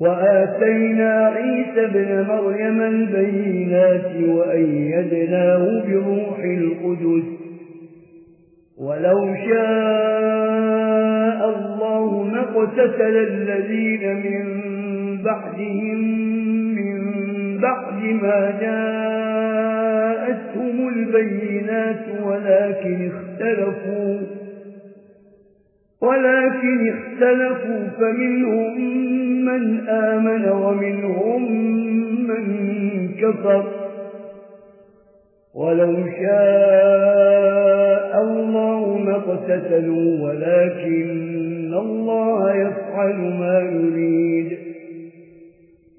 وآتينا عيسى ابن مريم البينات وأيدناه بروح القدس. ولو شاء الله مقتتل الذين من بعدهم من بعد ما جاءتهم البينات ولكن اختلفوا. ولكن اختلفوا فمنهم من آمن ومنهم من كفر. ولو شاء الله ما اقتتلوا ولكن الله يفعل ما يريد.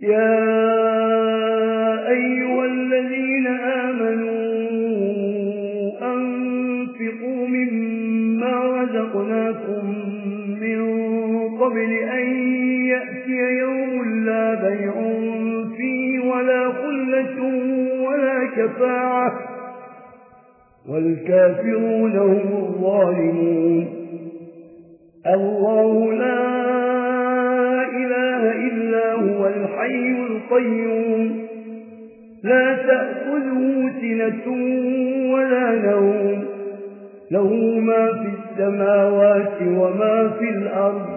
يا قبل أن يأتي يوم لا بيع فيه ولا خلة ولا كفاعة والكافرون هم الظالمون. الله لا إله إلا هو الحي القيوم. لا تأخذه سنة ولا نوم. له ما في السماوات وما في الأرض.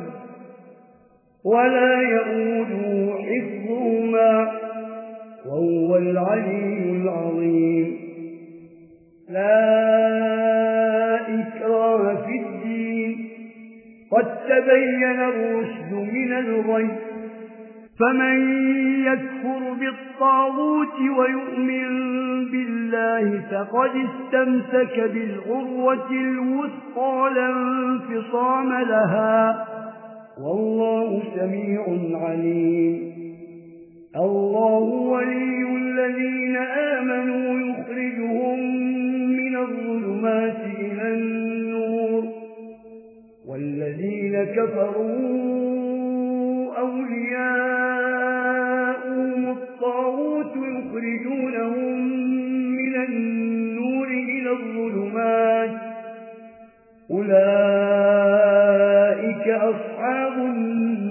ولا يؤدوا حفظهما وهو العلي العظيم. لا إكرام في الدين. قد تبين الرشد من الغي. فمن يكفر بالطاغوت ويؤمن بالله فقد استمسك بالعروة الوثقى لا انفصام لها. والله سميع عليم. الله ولي الذين آمنوا يخرجهم من الظلمات إلى النور. والذين كفروا أولياء مطاوت يخرجونهم من النور إلى الظلمات. أولئك أصحاب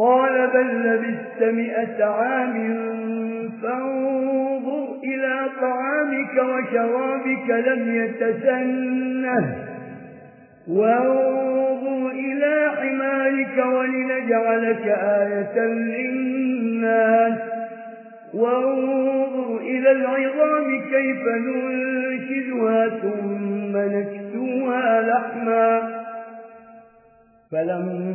قال بل لبست مئة عام فانظر إلى طعامك وشرابك لم يتسنه وانظر إلى حمارك ولنجعلك آية للناس وانظر إلى العظام كيف ننشدها ثم نكتوها لحما فلما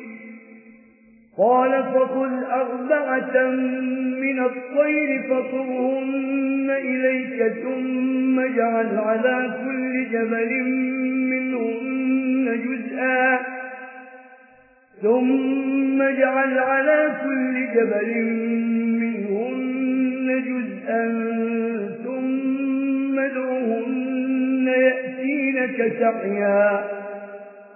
قال فخذ أربعة من الطير فطرهن إليك ثم جعل على كل جبل منهن جزءا ثم جعل على كل جبل منهن جزءا ثم ادعهن يأتينك سعيا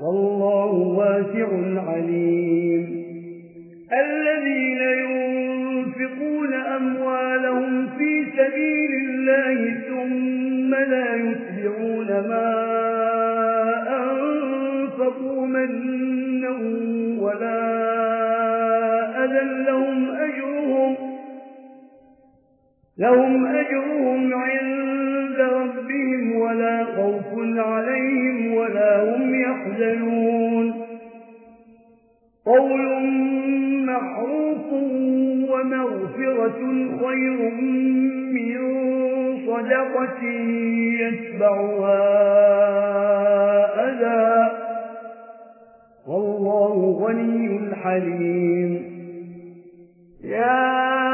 والله واسع عليم. الذين ينفقون أموالهم في سبيل الله ثم لا يتبعون ما أنفقوا منه ولا لهم أجرهم عند ربهم ولا خوف عليهم ولا هم يحزنون. قول محروف ومغفرة خير من صدقة يتبعها أذى. والله غني حليم. يا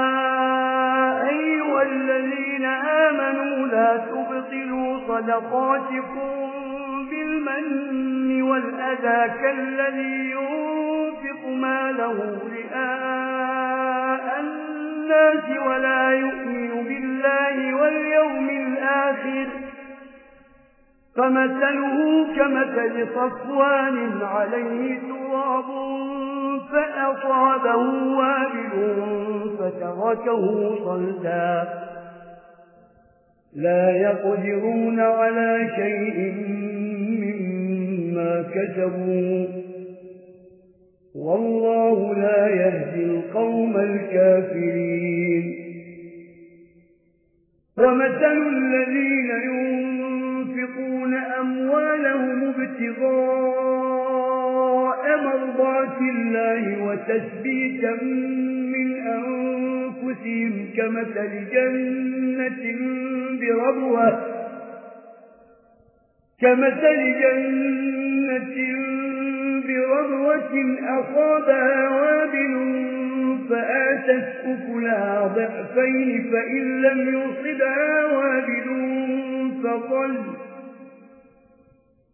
ولا تبطلوا صدقاتكم بالمن والأذى كالذي ينفق ما له رئاء الناس ولا يؤمن بالله واليوم الآخر فمثله كمثل صفوان عليه تراب فأصابه وابل فتركه صلدا لا يقدرون على شيء مما كتبوا والله لا يهدي القوم الكافرين. ومثل الذين ينفقون أموالهم ابتغاء على مرضات الله وتثبيتا من أنفسهم كمثل جنة بربوة كمثل جنة بربوة أصابها وابل فآتت أكلها ضعفين فإن لم يصبها وابل فطل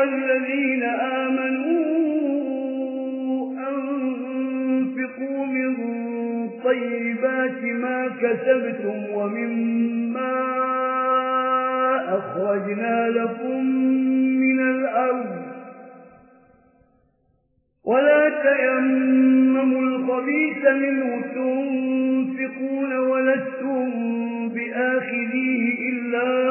والذين آمنوا أنفقوا من طيبات ما كسبتم ومما أخرجنا لكم من الأرض ولا تيمموا الخبيث منه تنفقون ولستم بآخذيه إلا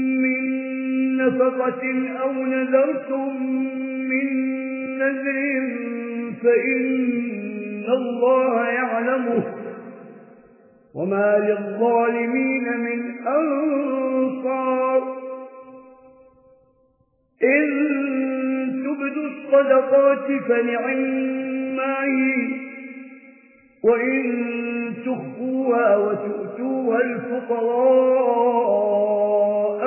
صدقة أو نذرتم من نذر فإن الله يعلمه وما للظالمين من أنصار إن تبدوا الصدقات فنعماه وإن تخفوها وتؤتوها الفقراء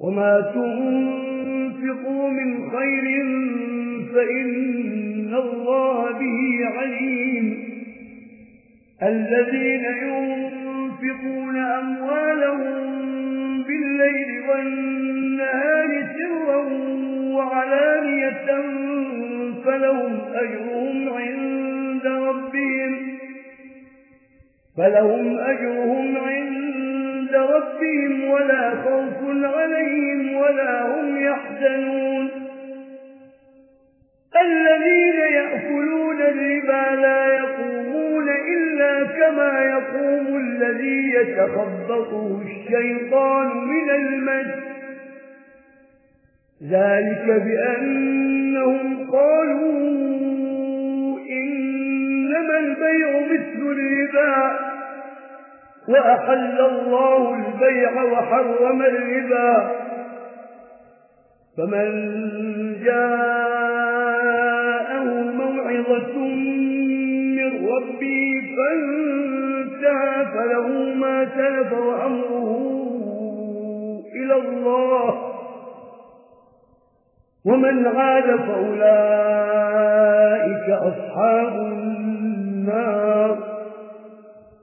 وما تنفقوا من خير فإن الله به عليم. الذين ينفقون أموالهم بالليل والنهار سرا وعلانية فلهم أجرهم عند ربهم فلهم أجرهم عند ربهم ولا خوف عليهم ولا هم يحزنون. الذين يأكلون الربا لا يقومون إلا كما يقوم الذي يتخبطه الشيطان من المجد ذلك بأنهم قالوا إنما البيع مثل الربا. وأحل الله البيع وحرم الربا. فمن جاءه موعظة من ربي فانتهى فله ما تلف وأمره إلى الله. ومن عاد فأولئك أصحاب النار.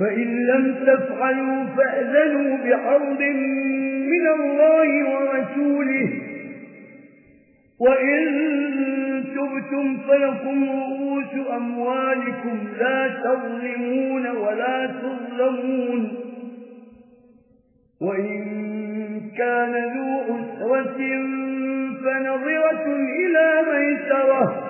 فإن لم تفعلوا فأذنوا بحرض من الله ورسوله وإن تبتم فلكم رؤوس أموالكم لا تظلمون ولا تظلمون وإن كان ذو أسرة فنظرة إلى ميسره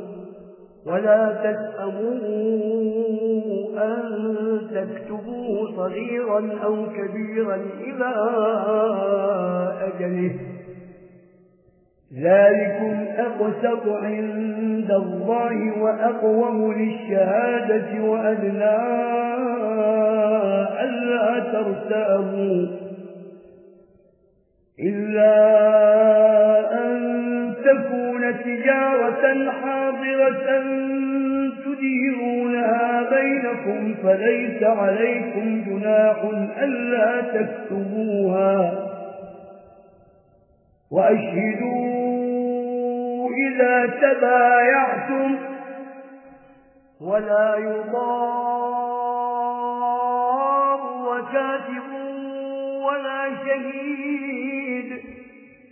ولا تسأموا أن تكتبوه صغيرا أو كبيرا إلى أجله. ذلكم أقسط عند الله وأقوم للشهادة وأدنى ألا ترتأموا إلا أن تكون تجارة حاضرة تديرونها بينكم فليس عليكم جناح ألا تكتبوها وأشهدوا إذا تبايعتم ولا يضار وكاتب ولا شهيد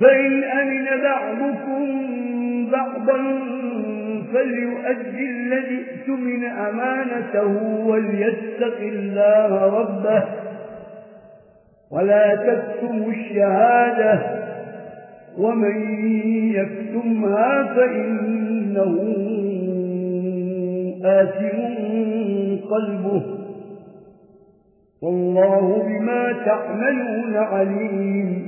فإن أمن بعضكم بعضا فليؤدي الذي اؤتمن أمانته وليتق الله ربه ولا تكتموا الشهادة ومن يكتمها فإنه آثم قلبه والله بما تعملون عليم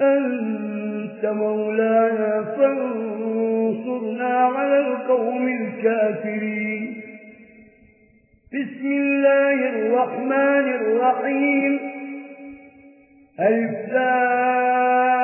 أنت مولانا فانصرنا على القوم الكافرين. بسم الله الرحمن الرحيم. الزاق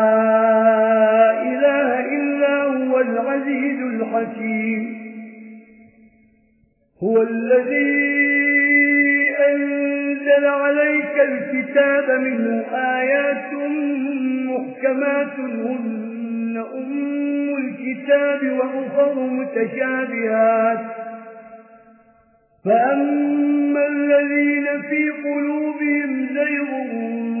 هو الذي أنزل عليك الكتاب منه آيات محكمات هن أم الكتاب وأخر متشابهات. فأما الذين في قلوبهم زيرهم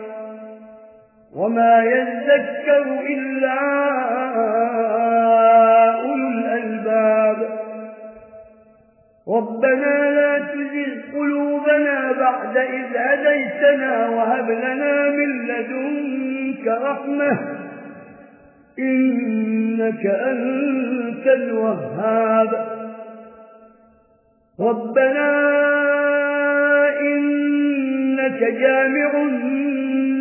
وما يذكر إلا أولو الألباب ربنا لا تزغ قلوبنا بعد إذ أديتنا وهب لنا من لدنك رحمة إنك أنت الوهاب ربنا إنك جامع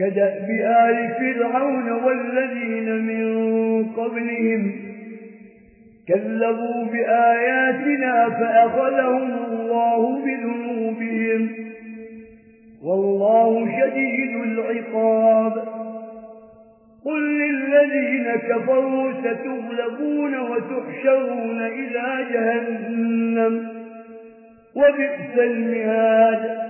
كدأ بآل فرعون والذين من قبلهم كذبوا بآياتنا فأخذهم الله بذنوبهم والله شديد العقاب. قل للذين كفروا ستغلبون وتحشرون إلى جهنم وبئس المهاد.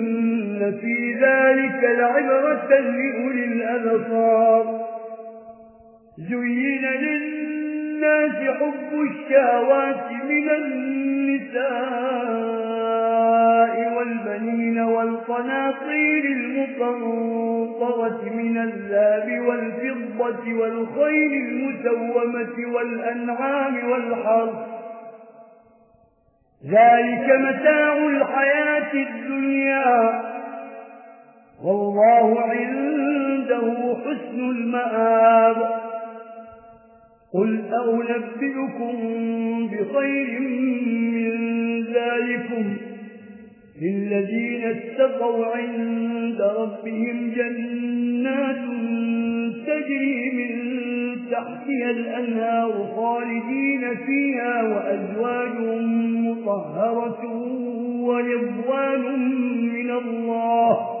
إن في ذلك لعبرة لأولي الأبصار زين للناس حب الشهوات من النساء والبنين والقناطير المطنطرة من الذَّهَبِ والفضة والخيل المسومة والأنعام والحرث ذلك متاع الحياة الدنيا والله عنده حسن المآب. قل أولبئكم بخير من ذلكم للذين اتقوا عند ربهم جنات تجري من تحتها الأنهار خالدين فيها وأزواج مطهرة ورضوان من الله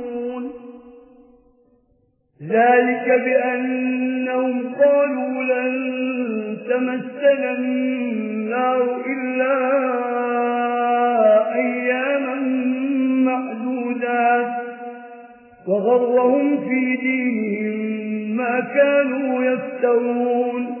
ذلك بأنهم قالوا لن تمثل النار إلا أياما معدودا وغرهم في دينهم ما كانوا يفترون.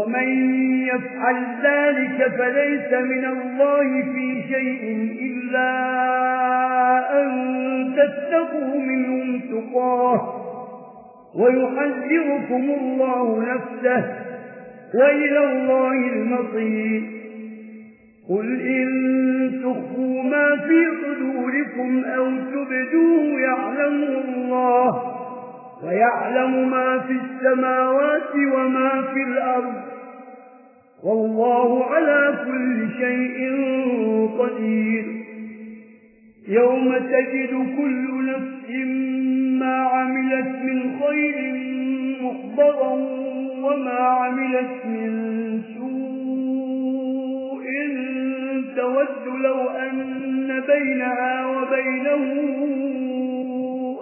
ومن يفعل ذلك فليس من الله في شيء إلا أن تتقوا منهم تقاه ويحذركم الله نفسه وإلى الله المصير. قل إن تخفوا ما في قدوركم أو تبدوه يعلم الله ويعلم ما في السماوات وما في الأرض. والله على كل شيء قدير. يوم تجد كل نفس ما عملت من خير مخبرا وما عملت من سوء تود لو أن بينها وبينه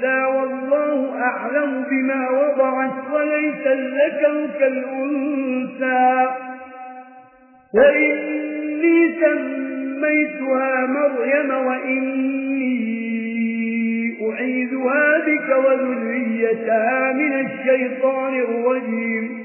الأنثى والله أعلم بما وضعت وليس لك كالأنسى وإني سميتها مريم وإني أعيذها بك وذريتها من الشيطان الرجيم.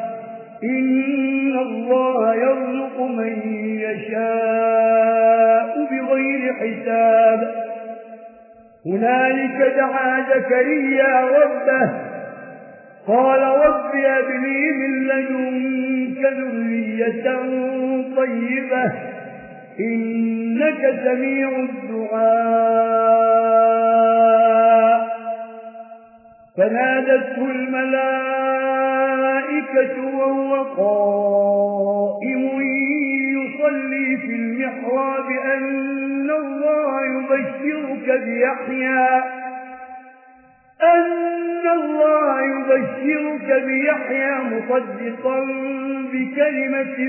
إن الله يرزق من يشاء بغير حساب. هنالك دعا زكريا ربه. قال رب أبني من لدنك ذرية طيبة. إنك سميع الدعاء. فنادته الملائكة الملائكة وهو قائم يصلي في المحراب أن الله يبشرك بيحيى أن الله يبشرك بيحيى مصدقا بكلمة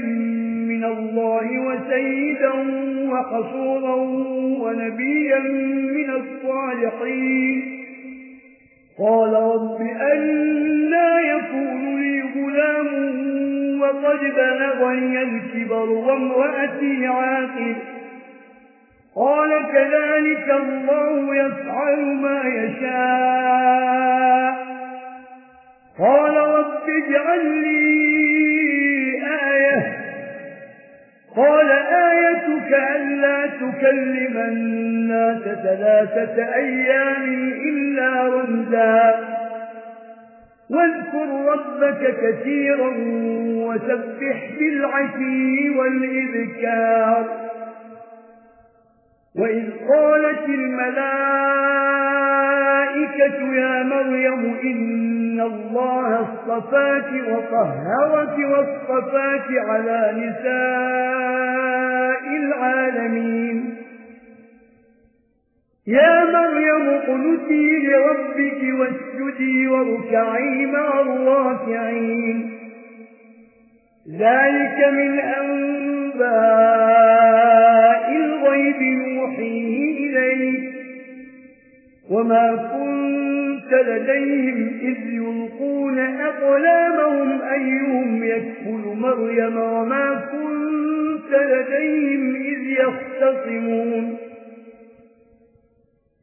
من الله وسيدا وقصورا ونبيا من الصالحين قال رب أن لا يكون لي غلام وقد بلغني الكبر وامرأتي عاقل قال كذلك الله يفعل ما يشاء. قال رب اجعل لي آية. قال آيتك ألا تكلم الناس ثلاثة أيام إلا رمزا. واذكر ربك كثيرا وسبح بالعشي والإذكار وإذ قالت الملائكة يا مريم إن الله اصطفاك وطهرك واصطفاك على نساء العالمين. يا مريم قلتي لربك واسجدي واركعي مع الراكعين. ذلك من أنباء الغيب نوحيه إليك. وما كنت لديهم إذ يلقون أقلامهم أيهم يكفل مريم وما كنت لديهم إذ يختصمون.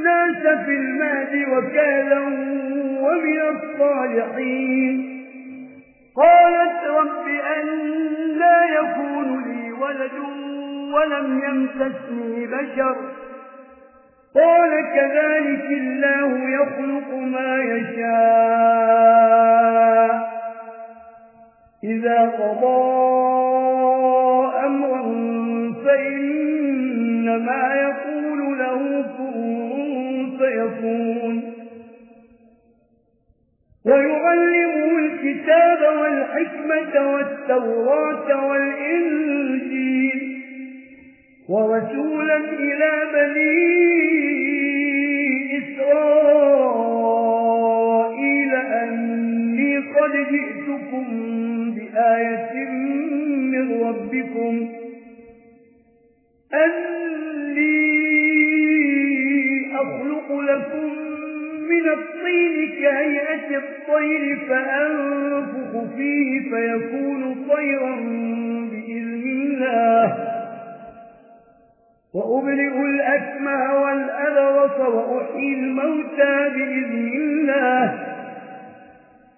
الناس في المهد وكالا ومن الصالحين. قالت رب أن لا يكون لي ولد ولم يمسسني بشر. قال كذلك الله يخلق ما يشاء. إذا قضى أمرا فإنما يقول له كن فيكون ويعلمه الكتاب والحكمة والتوراة والإنجيل. ورسولا إلى بنين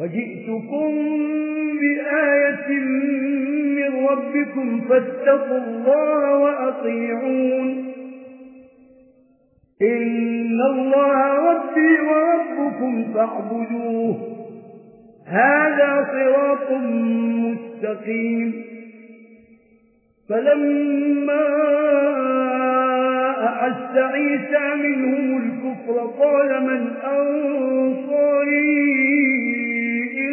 وجئتكم بآية من ربكم فاتقوا الله وأطيعون. إن الله ربي وربكم فاعبدوه. هذا صراط مستقيم. فلما أعز عيسى منهم الكفر قال من أنصاري؟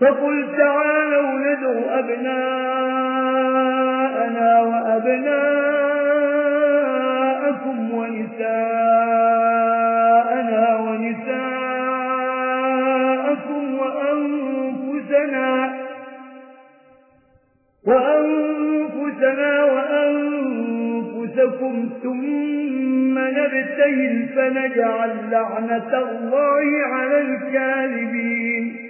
فقل تعالوا ندعو أبناءنا وأبناءكم ونساءنا ونساءكم وأنفسنا وأنفسنا وأنفسكم ثم نبتهل فنجعل لعنة الله على الكاذبين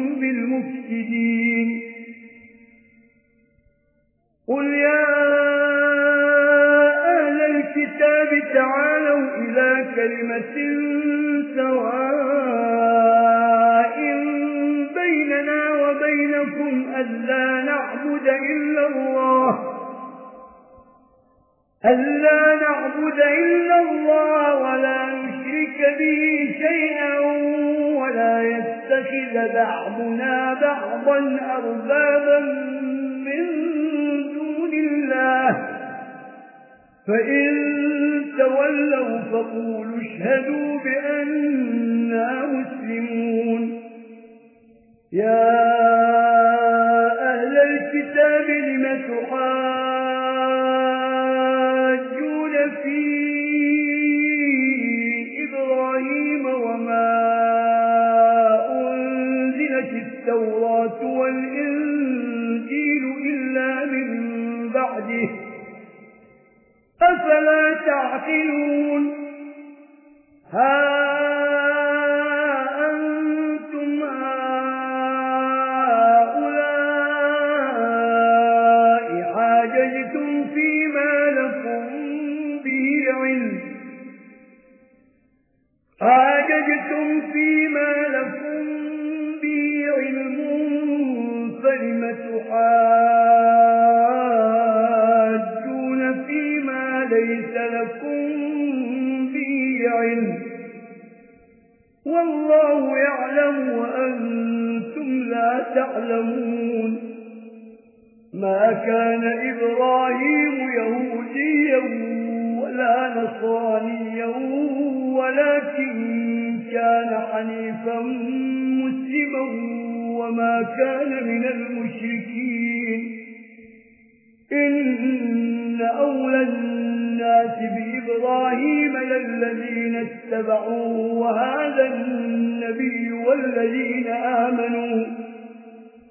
تعلمون. ما كان إبراهيم يهوديا ولا نصانيا ولكن كان حنيفا مسلما وما كان من المشركين. إن أولى الناس بإبراهيم للذين اتبعوه وهذا النبي والذين آمنوا.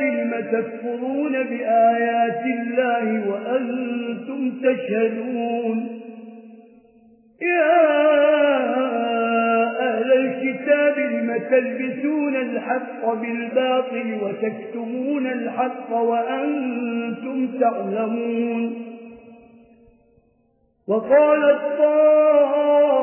بلم تكفرون بآيات الله وأنتم تشهدون يا أهل الكتاب لم تلبسون الحق بالباطل وتكتمون الحق وأنتم تعلمون وَقَالَتْ طَائِفَةٌ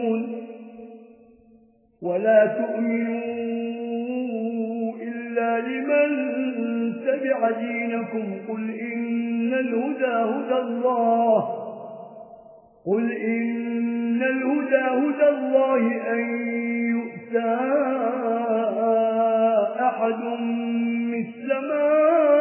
ولا تؤمنوا إلا لمن تبع دينكم. قل إن الهدى هدى الله. قل إن الهدى هدى الله أن يؤتى أحد مثل ما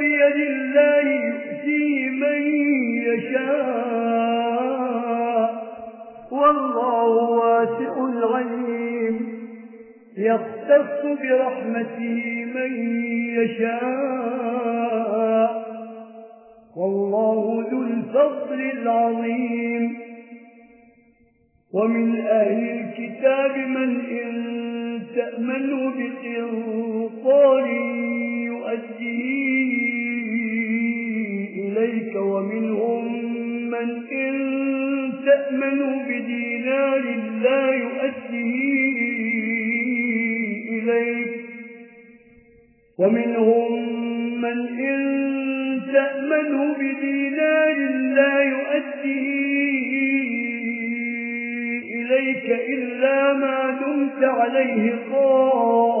بيد الله يؤتي من يشاء. والله واسع العليم يختص برحمته من يشاء. والله ذو الفضل العظيم. ومن أهل الكتاب من إن تأمنوا بقنطار يؤديه إليك ومنهم من إن تأمنوا بدينار لا يؤديه إليك ومنهم من إن تأمنوا بدينار لا يؤديه إليك إلا ما دمت عليه قائما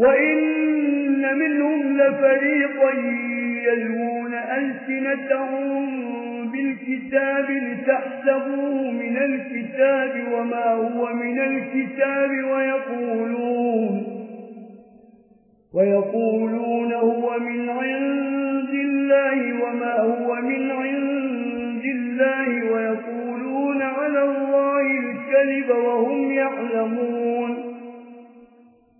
وإن منهم لفريقا يلون ألسنتهم بالكتاب لتحسبوه من الكتاب وما هو من الكتاب ويقولون ويقولون هو من عند الله وما هو من عند الله ويقولون على الله الكذب وهم يعلمون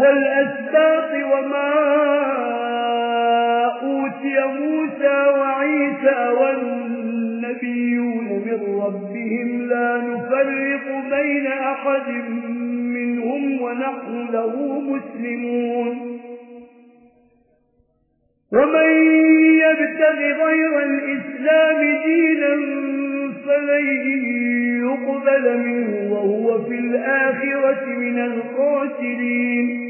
والأسباق وما أوتي موسى وعيسى والنبيون من ربهم لا نفرق بين أحد منهم ونحن له مسلمون. ومن يبتغ غير الإسلام دينا فليه يقبل منه وهو في الآخرة من الخاسرين.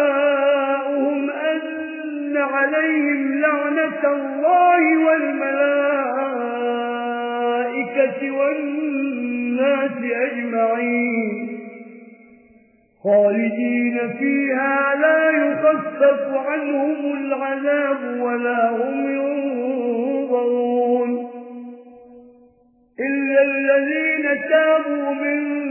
عليهم لعنة الله والملائكة والناس أجمعين. خالدين فيها لا يخفف عنهم العذاب ولا هم ينظرون. إلا الذين تابوا منهم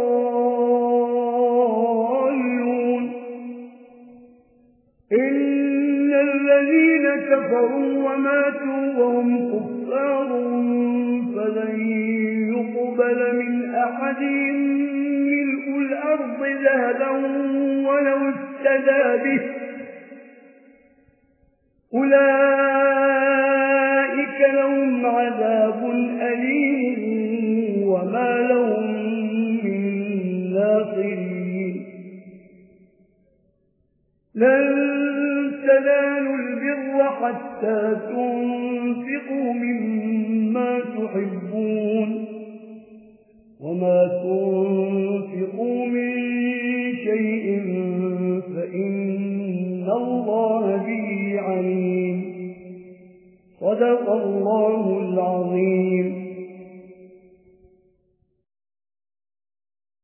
الذين كفروا وماتوا وهم كفار فلن يقبل من أحدهم ملء الأرض ذهبا ولو استدى به. أولئك لهم عذاب أليم وما لهم من ناصرين. لن تنالوا البر حتى تنفقوا مما تحبون وما تنفقوا من شيء فإن الله به عليم. صدق الله العظيم.